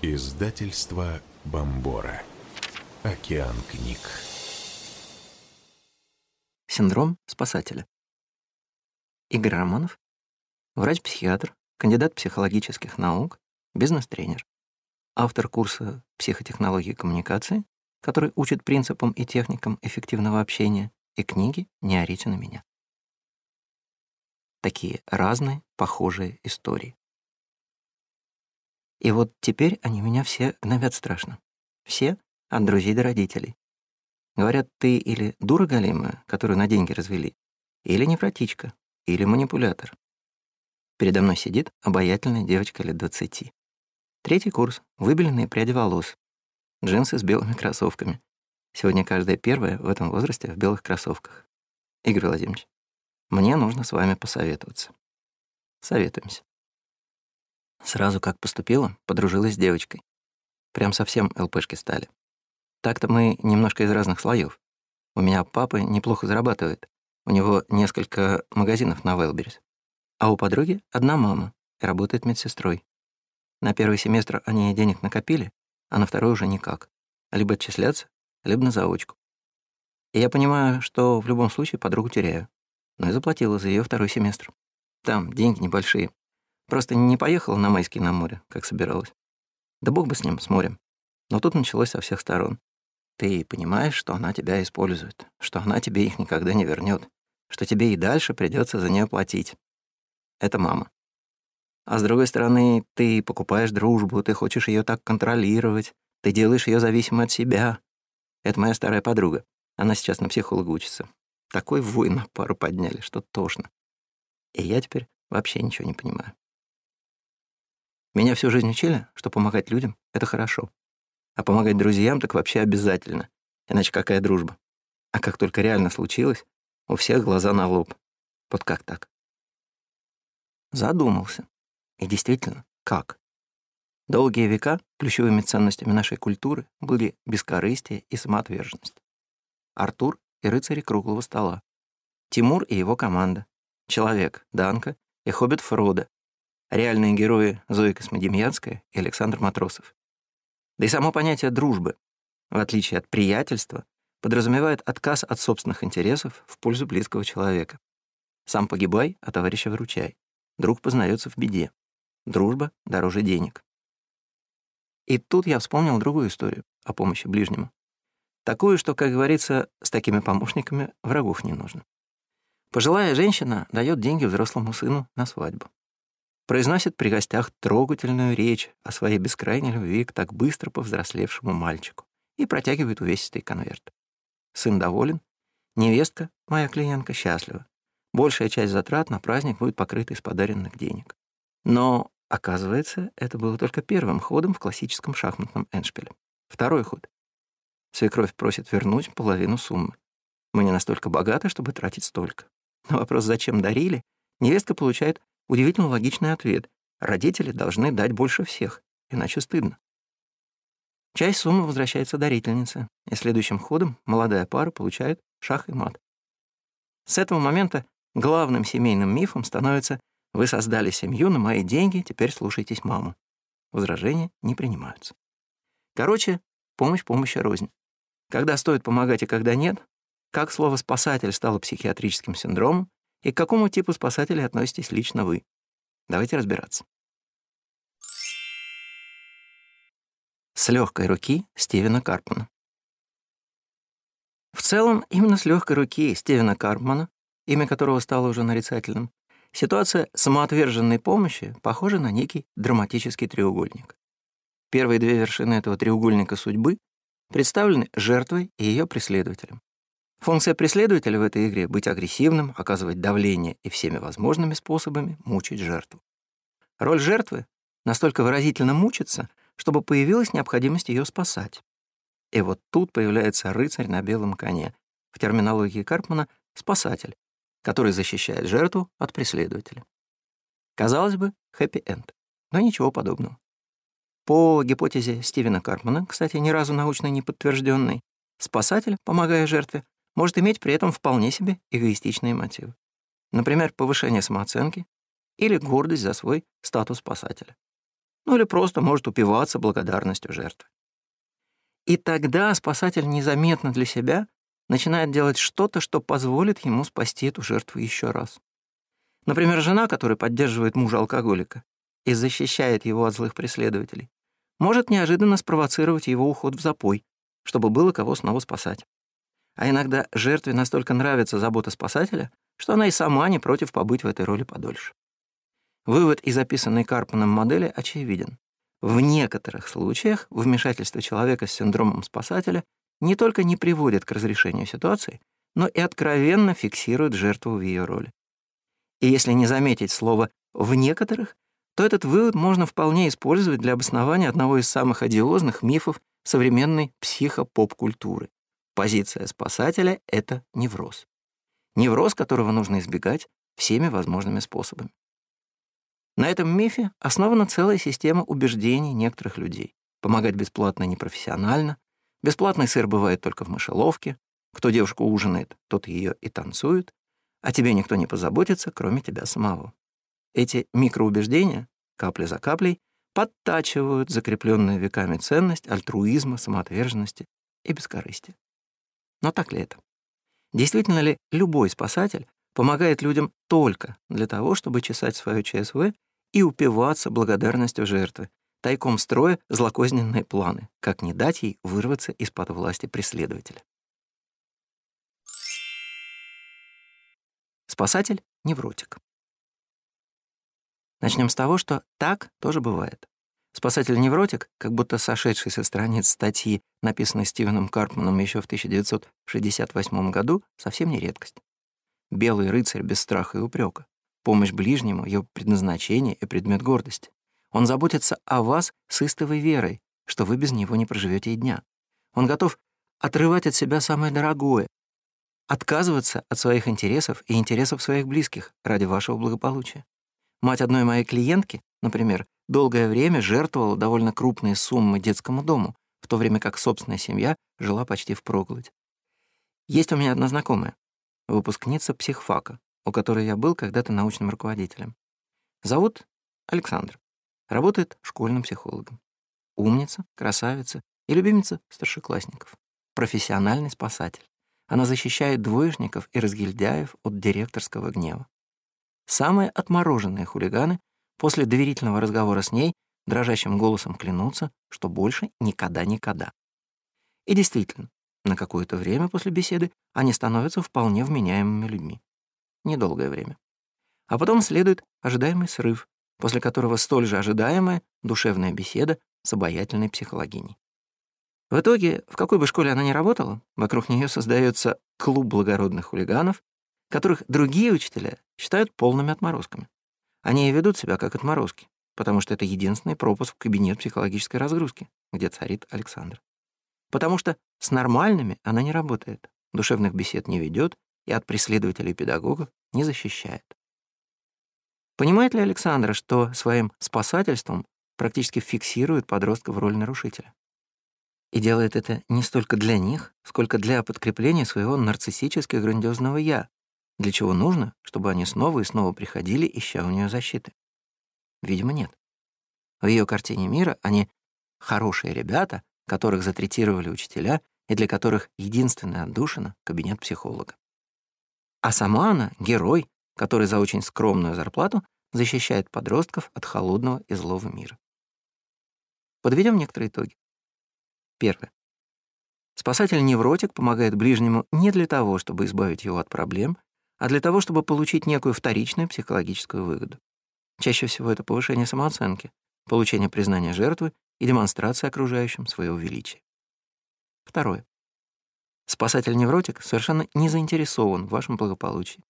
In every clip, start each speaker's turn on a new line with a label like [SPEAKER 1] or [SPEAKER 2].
[SPEAKER 1] Издательство Бомбора. Океан книг.
[SPEAKER 2] Синдром спасателя. Игорь Романов, врач-психиатр, кандидат психологических наук, бизнес-тренер, автор курса психотехнологии коммуникации, который учит принципам и техникам эффективного общения, и книги «Не орите на меня». Такие разные, похожие истории. И вот теперь они меня все гнобят страшно. Все, от друзей до родителей. Говорят, ты или дура галимая, которую на деньги развели, или невротичка, или манипулятор. Передо мной сидит обаятельная девочка лет двадцати. Третий курс, выбеленные пряди волос, джинсы с белыми кроссовками. Сегодня каждая первая в этом возрасте в белых кроссовках. Игорь Владимирович, мне нужно с вами посоветоваться. Советуемся. Сразу как поступила, подружилась с девочкой. Прям совсем ЛПшки стали. Так-то мы немножко из разных слоев. У меня папа неплохо зарабатывает. У него несколько магазинов на Вэлберис. А у подруги одна мама и работает медсестрой. На первый семестр они денег накопили, а на второй уже никак. Либо отчисляться, либо на заочку. И я понимаю, что в любом случае подругу теряю. Но и заплатила за ее второй семестр. Там деньги небольшие, Просто не поехала на майский на море, как собиралась. Да бог бы с ним, с морем. Но тут началось со всех сторон. Ты понимаешь, что она тебя использует, что она тебе их никогда не вернет, что тебе и дальше придется за нее платить. Это мама. А с другой стороны, ты покупаешь дружбу, ты хочешь ее так контролировать, ты делаешь ее зависимой от себя. Это моя старая подруга. Она сейчас на психолога учится. Такой вой на пару подняли, что тошно. И я теперь вообще ничего не понимаю. Меня всю жизнь учили, что помогать людям — это хорошо. А помогать друзьям так вообще обязательно. Иначе какая дружба? А как только реально случилось, у всех глаза на лоб. Вот как так? Задумался. И действительно, как? Долгие века ключевыми ценностями нашей культуры были бескорыстие и самоотверженность. Артур и рыцари круглого стола. Тимур и его команда. Человек, Данка и хоббит Фрода, реальные герои Зои Космодемьянская и Александр Матросов. Да и само понятие дружбы, в отличие от приятельства, подразумевает отказ от собственных интересов в пользу близкого человека. Сам погибай, а товарища выручай. Друг познается в беде. Дружба дороже денег. И тут я вспомнил другую историю о помощи ближнему. Такую, что, как говорится, с такими помощниками врагов не нужно. Пожилая женщина дает деньги взрослому сыну на свадьбу произносит при гостях трогательную речь о своей бескрайней любви к так быстро повзрослевшему мальчику и протягивает увесистый конверт. Сын доволен, невестка, моя клиентка, счастлива. Большая часть затрат на праздник будет покрыта из подаренных денег. Но, оказывается, это было только первым ходом в классическом шахматном эншпиле. Второй ход. Свекровь просит вернуть половину суммы. Мы не настолько богаты, чтобы тратить столько. На вопрос, зачем дарили, невестка получает Удивительно логичный ответ. Родители должны дать больше всех, иначе стыдно. Часть суммы возвращается дарительнице, и следующим ходом молодая пара получает шах и мат. С этого момента главным семейным мифом становится «Вы создали семью на мои деньги, теперь слушайтесь маму». Возражения не принимаются. Короче, помощь помощи рознь. Когда стоит помогать и когда нет, как слово «спасатель» стало психиатрическим синдромом, и к какому типу спасателей относитесь лично вы? Давайте разбираться. С легкой руки Стивена Карпмана. В целом, именно с легкой руки Стивена Карпмана, имя которого стало уже нарицательным, ситуация самоотверженной помощи похожа на некий драматический треугольник. Первые две вершины этого треугольника судьбы представлены жертвой и ее преследователем. Функция преследователя в этой игре — быть агрессивным, оказывать давление и всеми возможными способами мучить жертву. Роль жертвы — настолько выразительно мучиться, чтобы появилась необходимость ее спасать. И вот тут появляется рыцарь на белом коне, в терминологии Карпмана — спасатель, который защищает жертву от преследователя. Казалось бы, хэппи-энд, но ничего подобного. По гипотезе Стивена Карпмана, кстати, ни разу научно не подтвержденной, спасатель, помогая жертве, может иметь при этом вполне себе эгоистичные мотивы. Например, повышение самооценки или гордость за свой статус спасателя. ну или просто может упиваться благодарностью жертвы. И тогда спасатель незаметно для себя начинает делать что-то, что позволит ему спасти эту жертву еще раз. Например, жена, которая поддерживает мужа-алкоголика и защищает его от злых преследователей, может неожиданно спровоцировать его уход в запой, чтобы было кого снова спасать. А иногда жертве настолько нравится забота спасателя, что она и сама не против побыть в этой роли подольше. Вывод из описанной Карпаном модели очевиден. В некоторых случаях вмешательство человека с синдромом спасателя не только не приводит к разрешению ситуации, но и откровенно фиксирует жертву в ее роли. И если не заметить слово «в некоторых», то этот вывод можно вполне использовать для обоснования одного из самых одиозных мифов современной психопоп-культуры. Позиция спасателя — это невроз. Невроз, которого нужно избегать всеми возможными способами. На этом мифе основана целая система убеждений некоторых людей. Помогать бесплатно непрофессионально, бесплатный сыр бывает только в мышеловке, кто девушку ужинает, тот ее и танцует, а тебе никто не позаботится, кроме тебя самого. Эти микроубеждения, капля за каплей, подтачивают закрепленную веками ценность альтруизма, самоотверженности и бескорыстия. Но так ли это? Действительно ли любой спасатель помогает людям только для того, чтобы чесать свое ЧСВ и упиваться благодарностью жертвы, тайком строя злокозненные планы, как не дать ей вырваться из-под власти преследователя? Спасатель — невротик. Начнем с того, что так тоже бывает. Спасатель-невротик, как будто сошедший со страниц статьи, написанной Стивеном Карпманом еще в 1968 году, совсем не редкость. Белый рыцарь без страха и упрека. Помощь ближнему — ее предназначение и предмет гордости. Он заботится о вас с истовой верой, что вы без него не проживете и дня. Он готов отрывать от себя самое дорогое, отказываться от своих интересов и интересов своих близких ради вашего благополучия. Мать одной моей клиентки, например, долгое время жертвовала довольно крупные суммы детскому дому, в то время как собственная семья жила почти впроголодь. Есть у меня одна знакомая, выпускница психфака, у которой я был когда-то научным руководителем. Зовут Александр. Работает школьным психологом. Умница, красавица и любимица старшеклассников. Профессиональный спасатель. Она защищает двоечников и разгильдяев от директорского гнева. Самые отмороженные хулиганы После доверительного разговора с ней дрожащим голосом клянутся, что больше никогда-никогда. И действительно, на какое-то время после беседы они становятся вполне вменяемыми людьми. Недолгое время. А потом следует ожидаемый срыв, после которого столь же ожидаемая душевная беседа с обаятельной психологиней. В итоге, в какой бы школе она ни работала, вокруг нее создается клуб благородных хулиганов, которых другие учителя считают полными отморозками. Они и ведут себя как отморозки, потому что это единственный пропуск в кабинет психологической разгрузки, где царит Александр. Потому что с нормальными она не работает, душевных бесед не ведет и от преследователей педагогов не защищает. Понимает ли Александра, что своим спасательством практически фиксирует подростка в роль нарушителя? И делает это не столько для них, сколько для подкрепления своего нарциссически грандиозного «я», для чего нужно, чтобы они снова и снова приходили, ища у нее защиты? Видимо, нет. В ее картине мира они хорошие ребята, которых затретировали учителя и для которых единственная отдушина — кабинет психолога. А сама она — герой, который за очень скромную зарплату защищает подростков от холодного и злого мира. Подведем некоторые итоги. Первое. Спасатель-невротик помогает ближнему не для того, чтобы избавить его от проблем а для того, чтобы получить некую вторичную психологическую выгоду. Чаще всего это повышение самооценки, получение признания жертвы и демонстрация окружающим своего величия. Второе. Спасатель-невротик совершенно не заинтересован в вашем благополучии.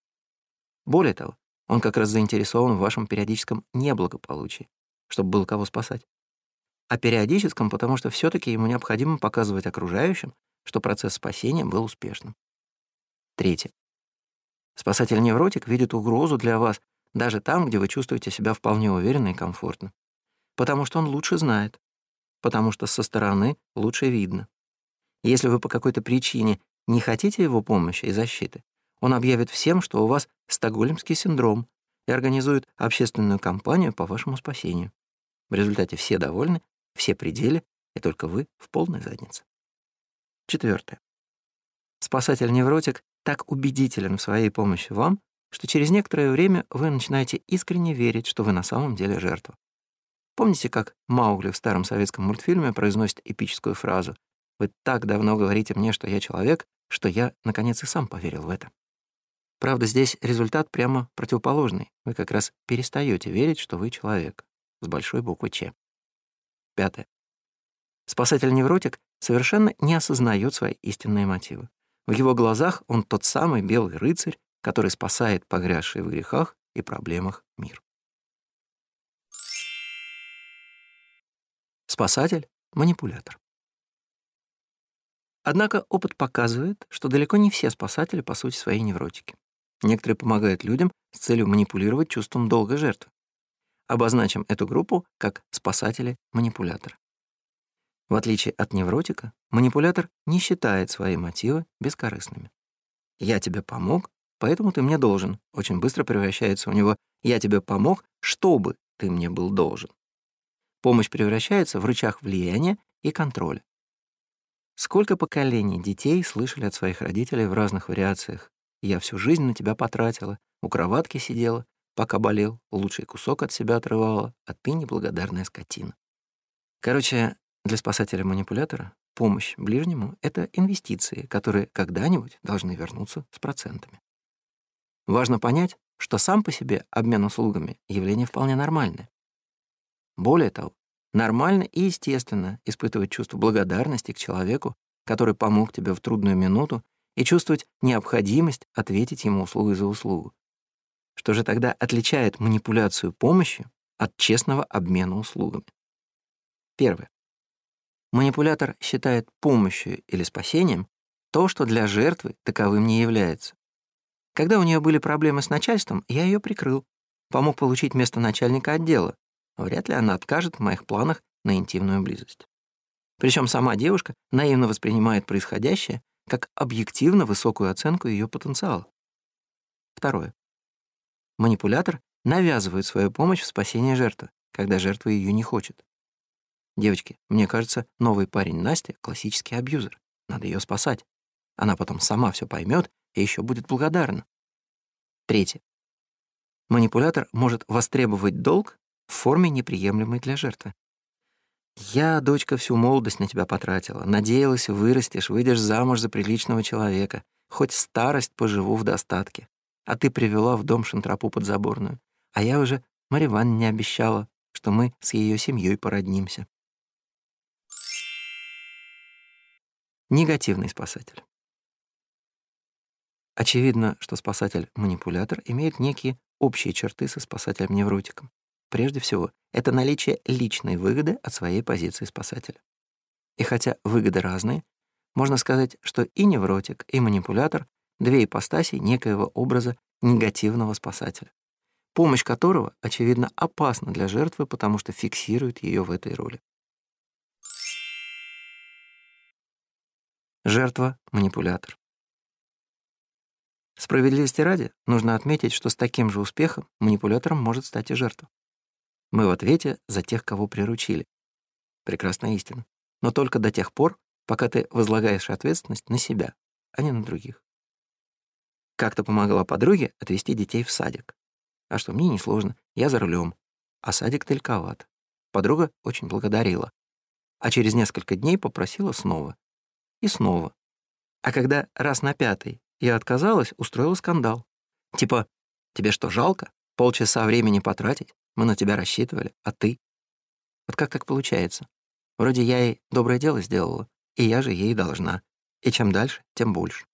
[SPEAKER 2] Более того, он как раз заинтересован в вашем периодическом неблагополучии, чтобы было кого спасать. А периодическом, потому что все таки ему необходимо показывать окружающим, что процесс спасения был успешным. Третье. Спасатель-невротик видит угрозу для вас даже там, где вы чувствуете себя вполне уверенно и комфортно. Потому что он лучше знает. Потому что со стороны лучше видно. Если вы по какой-то причине не хотите его помощи и защиты, он объявит всем, что у вас стокгольмский синдром и организует общественную кампанию по вашему спасению. В результате все довольны, все пределы, и только вы в полной заднице. Четвертое. Спасатель-невротик так убедителен в своей помощи вам, что через некоторое время вы начинаете искренне верить, что вы на самом деле жертва. Помните, как Маугли в старом советском мультфильме произносит эпическую фразу «Вы так давно говорите мне, что я человек, что я, наконец, и сам поверил в это». Правда, здесь результат прямо противоположный. Вы как раз перестаете верить, что вы человек. С большой буквы «Ч». Пятое. Спасатель-невротик совершенно не осознает свои истинные мотивы. В его глазах он тот самый белый рыцарь, который спасает погрязший в грехах и проблемах мир. Спасатель — манипулятор. Однако опыт показывает, что далеко не все спасатели по сути своей невротики. Некоторые помогают людям с целью манипулировать чувством долга жертвы. Обозначим эту группу как спасатели-манипуляторы. В отличие от невротика, манипулятор не считает свои мотивы бескорыстными. «Я тебе помог, поэтому ты мне должен» очень быстро превращается у него «я тебе помог, чтобы ты мне был должен». Помощь превращается в рычаг влияния и контроля. Сколько поколений детей слышали от своих родителей в разных вариациях «я всю жизнь на тебя потратила, у кроватки сидела, пока болел, лучший кусок от себя отрывала, а ты неблагодарная скотина». Короче, для спасателя-манипулятора помощь ближнему — это инвестиции, которые когда-нибудь должны вернуться с процентами. Важно понять, что сам по себе обмен услугами — явление вполне нормальное. Более того, нормально и естественно испытывать чувство благодарности к человеку, который помог тебе в трудную минуту, и чувствовать необходимость ответить ему услугой за услугу. Что же тогда отличает манипуляцию помощью от честного обмена услугами? Первое. Манипулятор считает помощью или спасением то, что для жертвы таковым не является. Когда у нее были проблемы с начальством, я ее прикрыл, помог получить место начальника отдела, Вряд ли она откажет в моих планах на интимную близость. Причем сама девушка наивно воспринимает происходящее как объективно высокую оценку ее потенциала. Второе. Манипулятор навязывает свою помощь в спасении жертвы, когда жертва ее не хочет. Девочки, мне кажется, новый парень Настя — классический абьюзер. Надо ее спасать. Она потом сама все поймет и еще будет благодарна. Третье. Манипулятор может востребовать долг в форме, неприемлемой для жертвы. «Я, дочка, всю молодость на тебя потратила. Надеялась, вырастешь, выйдешь замуж за приличного человека. Хоть старость поживу в достатке. А ты привела в дом шантропу подзаборную. А я уже Марья не обещала, что мы с ее семьей породнимся». Негативный спасатель. Очевидно, что спасатель-манипулятор имеет некие общие черты со спасателем-невротиком. Прежде всего, это наличие личной выгоды от своей позиции спасателя. И хотя выгоды разные, можно сказать, что и невротик, и манипулятор — две ипостаси некоего образа негативного спасателя, помощь которого, очевидно, опасна для жертвы, потому что фиксирует ее в этой роли. Жертва — манипулятор. Справедливости ради, нужно отметить, что с таким же успехом манипулятором может стать и жертва. Мы в ответе за тех, кого приручили. Прекрасная истина. Но только до тех пор, пока ты возлагаешь ответственность на себя, а не на других. Как-то помогла подруге отвезти детей в садик. А что, мне несложно, я за рулем, а садик далековат. Подруга очень благодарила. А через несколько дней попросила снова. И снова. А когда раз на пятый я отказалась, устроила скандал. Типа, тебе что, жалко? Полчаса времени потратить? Мы на тебя рассчитывали, а ты? Вот как так получается? Вроде я ей доброе дело сделала, и я же ей должна. И чем дальше, тем больше.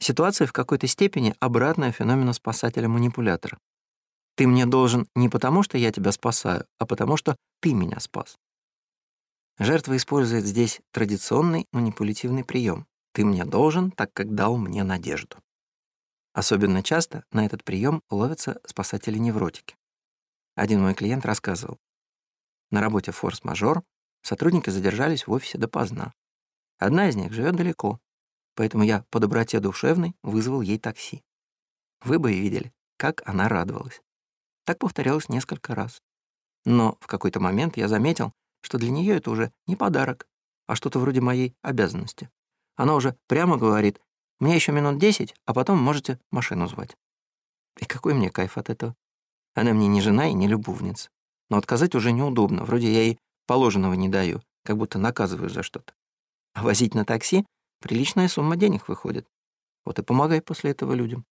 [SPEAKER 2] Ситуация в какой-то степени обратная феномену спасателя-манипулятора. Ты мне должен не потому, что я тебя спасаю, а потому, что ты меня спас. Жертва использует здесь традиционный манипулятивный прием. Ты мне должен, так как дал мне надежду. Особенно часто на этот прием ловятся спасатели-невротики. Один мой клиент рассказывал. На работе форс-мажор сотрудники задержались в офисе допоздна. Одна из них живет далеко, поэтому я по доброте душевной вызвал ей такси. Вы бы видели, как она радовалась. Так повторялось несколько раз. Но в какой-то момент я заметил, что для нее это уже не подарок, а что-то вроде моей обязанности. Она уже прямо говорит, мне еще минут десять, а потом можете машину звать. И какой мне кайф от этого? Она мне не жена и не любовница. Но отказать уже неудобно, вроде я ей положенного не даю, как будто наказываю за что-то. А возить на такси — приличная сумма денег выходит. Вот и помогай после этого людям.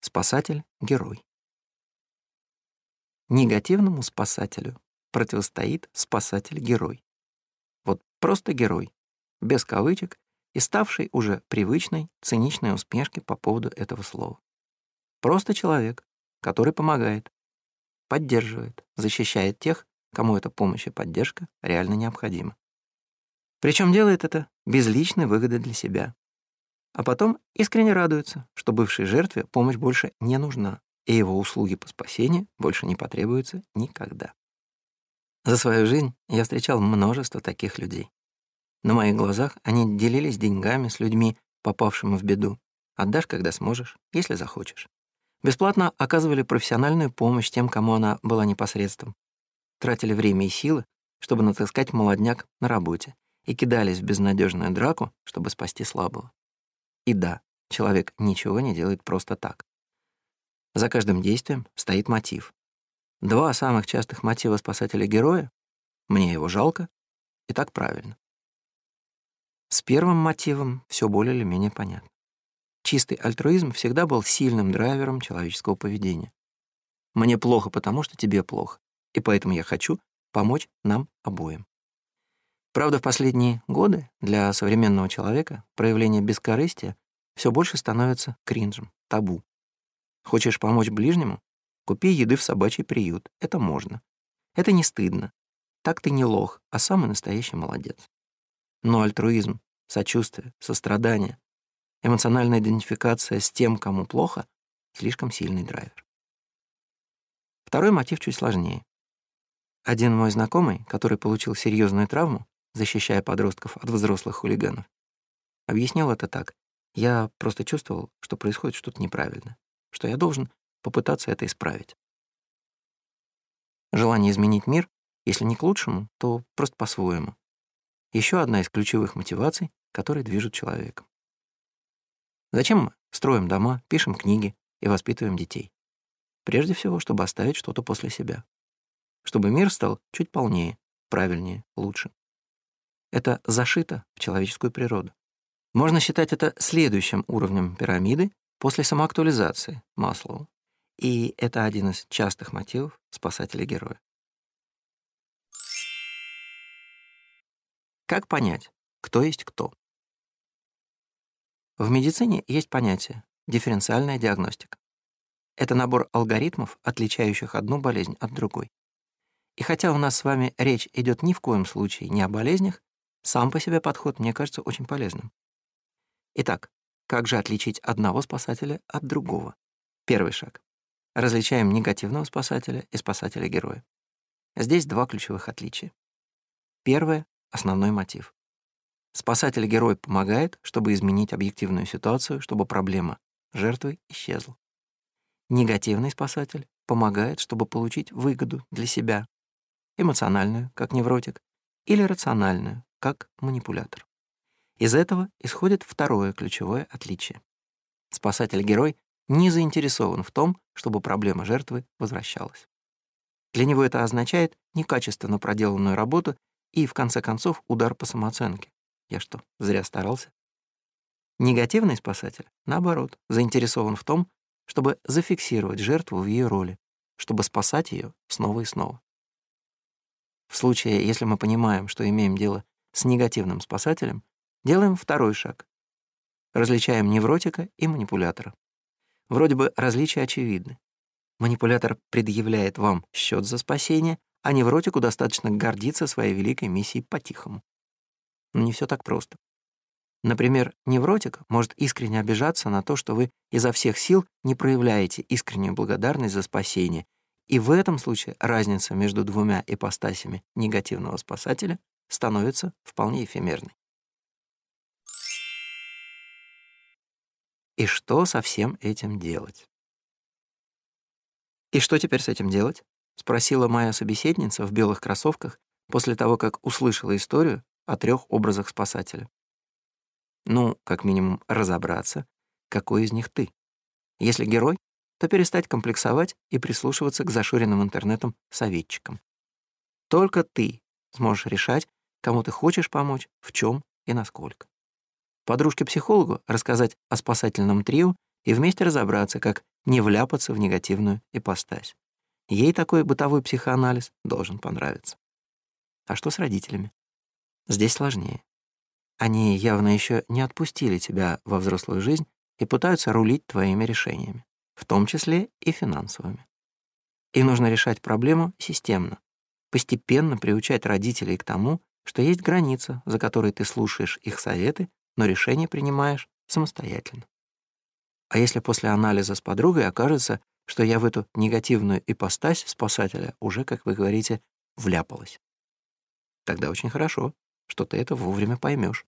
[SPEAKER 2] Спасатель-герой. Негативному спасателю противостоит спасатель-герой. Вот просто герой, без кавычек и ставший уже привычной циничной усмешки по поводу этого слова. Просто человек, который помогает, поддерживает, защищает тех, кому эта помощь и поддержка реально необходима. Причем делает это без личной выгоды для себя. А потом искренне радуется, что бывшей жертве помощь больше не нужна, и его услуги по спасению больше не потребуются никогда. За свою жизнь я встречал множество таких людей. На моих глазах они делились деньгами с людьми, попавшими в беду. Отдашь, когда сможешь, если захочешь. Бесплатно оказывали профессиональную помощь тем, кому она была непосредством. Тратили время и силы, чтобы натаскать молодняк на работе, и кидались в безнадежную драку, чтобы спасти слабого. И да, человек ничего не делает просто так. За каждым действием стоит мотив. Два самых частых мотива спасателя-героя — «мне его жалко» и «так правильно». С первым мотивом все более или менее понятно. Чистый альтруизм всегда был сильным драйвером человеческого поведения. Мне плохо, потому что тебе плохо, и поэтому я хочу помочь нам обоим. Правда, в последние годы для современного человека проявление бескорыстия все больше становится кринжем, табу. Хочешь помочь ближнему? Купи еды в собачий приют. Это можно. Это не стыдно. Так ты не лох, а самый настоящий молодец. Но альтруизм, сочувствие, сострадание, эмоциональная идентификация с тем, кому плохо — слишком сильный драйвер. Второй мотив чуть сложнее. Один мой знакомый, который получил серьезную травму, защищая подростков от взрослых хулиганов, объяснил это так. Я просто чувствовал, что происходит что-то неправильно, что я должен попытаться это исправить. Желание изменить мир, если не к лучшему, то просто по-своему. Еще одна из ключевых мотиваций, которые движут человеком. Зачем мы строим дома, пишем книги и воспитываем детей? Прежде всего, чтобы оставить что-то после себя. Чтобы мир стал чуть полнее, правильнее, лучше. Это зашито в человеческую природу. Можно считать это следующим уровнем пирамиды после самоактуализации Маслоу. И это один из частых мотивов спасателя-героя. Как понять, кто есть кто? В медицине есть понятие дифференциальная диагностика. Это набор алгоритмов, отличающих одну болезнь от другой. И хотя у нас с вами речь идет ни в коем случае не о болезнях, сам по себе подход мне кажется очень полезным. Итак, как же отличить одного спасателя от другого? Первый шаг. Различаем негативного спасателя и спасателя-героя. Здесь два ключевых отличия. Первое — основной мотив. Спасатель-герой помогает, чтобы изменить объективную ситуацию, чтобы проблема жертвы исчезла. Негативный спасатель помогает, чтобы получить выгоду для себя, эмоциональную, как невротик, или рациональную, как манипулятор. Из этого исходит второе ключевое отличие. Спасатель-герой не заинтересован в том, чтобы проблема жертвы возвращалась. Для него это означает некачественно проделанную работу и, в конце концов, удар по самооценке. Я что, зря старался? Негативный спасатель, наоборот, заинтересован в том, чтобы зафиксировать жертву в ее роли, чтобы спасать ее снова и снова. В случае, если мы понимаем, что имеем дело с негативным спасателем, делаем второй шаг. Различаем невротика и манипулятора. Вроде бы различия очевидны. Манипулятор предъявляет вам счет за спасение, а невротику достаточно гордиться своей великой миссией по-тихому. Но не все так просто. Например, невротик может искренне обижаться на то, что вы изо всех сил не проявляете искреннюю благодарность за спасение, и в этом случае разница между двумя ипостасями негативного спасателя становится вполне эфемерной. И что со всем этим делать? «И что теперь с этим делать?» — спросила моя собеседница в белых кроссовках после того, как услышала историю о трех образах спасателя. Ну, как минимум, разобраться, какой из них ты. Если герой, то перестать комплексовать и прислушиваться к зашоренным интернетом советчикам. Только ты сможешь решать, кому ты хочешь помочь, в чем и насколько. Подружке-психологу рассказать о спасательном трио и вместе разобраться, как не вляпаться в негативную ипостась. Ей такой бытовой психоанализ должен понравиться. А что с родителями? Здесь сложнее. Они явно еще не отпустили тебя во взрослую жизнь и пытаются рулить твоими решениями, в том числе и финансовыми. И нужно решать проблему системно, постепенно приучать родителей к тому, что есть граница, за которой ты слушаешь их советы, но решение принимаешь самостоятельно. А если после анализа с подругой окажется, что я в эту негативную ипостась спасателя уже, как вы говорите, вляпалась? Тогда очень хорошо, что ты это вовремя поймешь.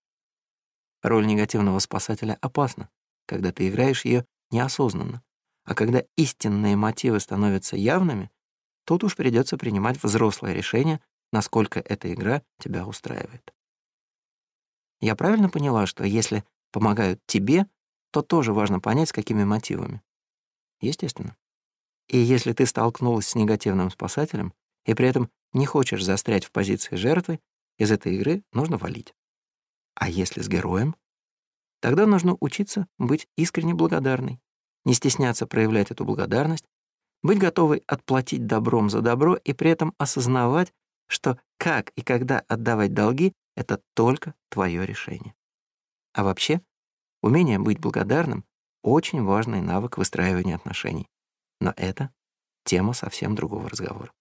[SPEAKER 2] Роль негативного спасателя опасна, когда ты играешь ее неосознанно, а когда истинные мотивы становятся явными, тут уж придется принимать взрослое решение, насколько эта игра тебя устраивает. Я правильно поняла, что если помогают тебе, то тоже важно понять, с какими мотивами. Естественно. И если ты столкнулась с негативным спасателем и при этом не хочешь застрять в позиции жертвы, из этой игры нужно валить. А если с героем? Тогда нужно учиться быть искренне благодарной, не стесняться проявлять эту благодарность, быть готовой отплатить добром за добро и при этом осознавать, что как и когда отдавать долги — это только твое решение. А вообще, Умение быть благодарным — очень важный навык выстраивания отношений. Но это тема совсем другого разговора.